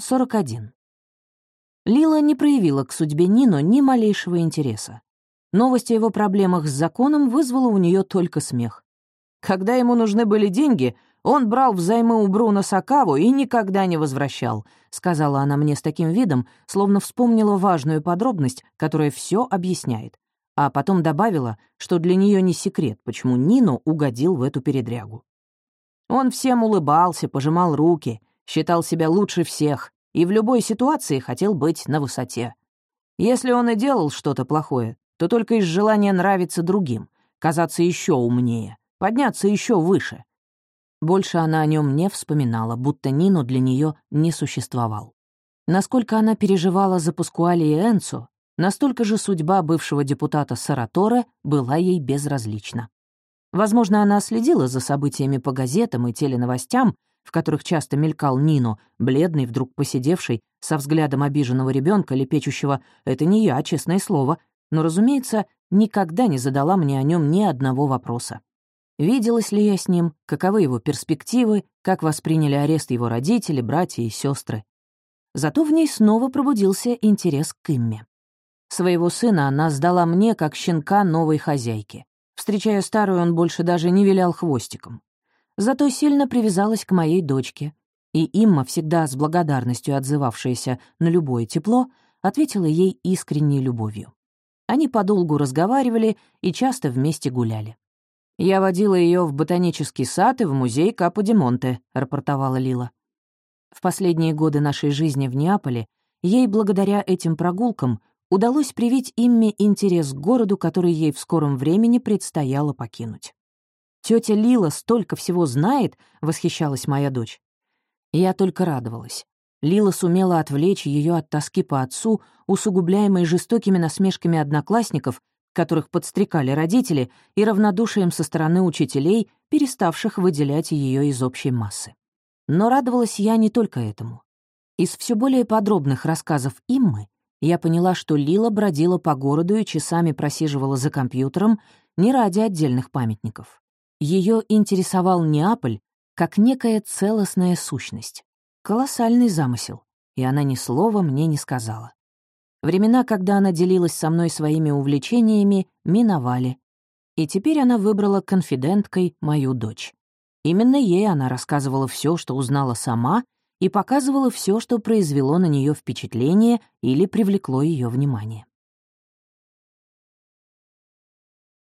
41. Лила не проявила к судьбе Нино ни малейшего интереса. Новость о его проблемах с законом вызвала у нее только смех. Когда ему нужны были деньги, он брал взаймы у Бруно Сакаву и никогда не возвращал, сказала она мне с таким видом, словно вспомнила важную подробность, которая все объясняет. А потом добавила, что для нее не секрет, почему Нино угодил в эту передрягу. Он всем улыбался, пожимал руки, считал себя лучше всех и в любой ситуации хотел быть на высоте. Если он и делал что-то плохое, то только из желания нравиться другим, казаться еще умнее, подняться еще выше. Больше она о нем не вспоминала, будто Нину для нее не существовал. Насколько она переживала за Паскуали и Энцо, настолько же судьба бывшего депутата Саратора была ей безразлична. Возможно, она следила за событиями по газетам и теленовостям, в которых часто мелькал Нино, бледный, вдруг посидевший, со взглядом обиженного ребенка, лепечущего «это не я, честное слово», но, разумеется, никогда не задала мне о нем ни одного вопроса. Виделась ли я с ним, каковы его перспективы, как восприняли арест его родители, братья и сестры. Зато в ней снова пробудился интерес к Имме. Своего сына она сдала мне как щенка новой хозяйки. Встречая старую, он больше даже не вилял хвостиком. Зато сильно привязалась к моей дочке. И Имма, всегда с благодарностью отзывавшаяся на любое тепло, ответила ей искренней любовью. Они подолгу разговаривали и часто вместе гуляли. «Я водила ее в ботанический сад и в музей Капо-де-Монте», — рапортовала Лила. В последние годы нашей жизни в Неаполе ей, благодаря этим прогулкам, удалось привить Имме интерес к городу, который ей в скором времени предстояло покинуть. «Тетя Лила столько всего знает», — восхищалась моя дочь. Я только радовалась. Лила сумела отвлечь ее от тоски по отцу, усугубляемой жестокими насмешками одноклассников, которых подстрекали родители, и равнодушием со стороны учителей, переставших выделять ее из общей массы. Но радовалась я не только этому. Из все более подробных рассказов Иммы я поняла, что Лила бродила по городу и часами просиживала за компьютером не ради отдельных памятников. Ее интересовал Неаполь как некая целостная сущность. Колоссальный замысел, и она ни слова мне не сказала. Времена, когда она делилась со мной своими увлечениями, миновали. И теперь она выбрала конфиденткой мою дочь. Именно ей она рассказывала все, что узнала сама, и показывала все, что произвело на нее впечатление или привлекло ее внимание.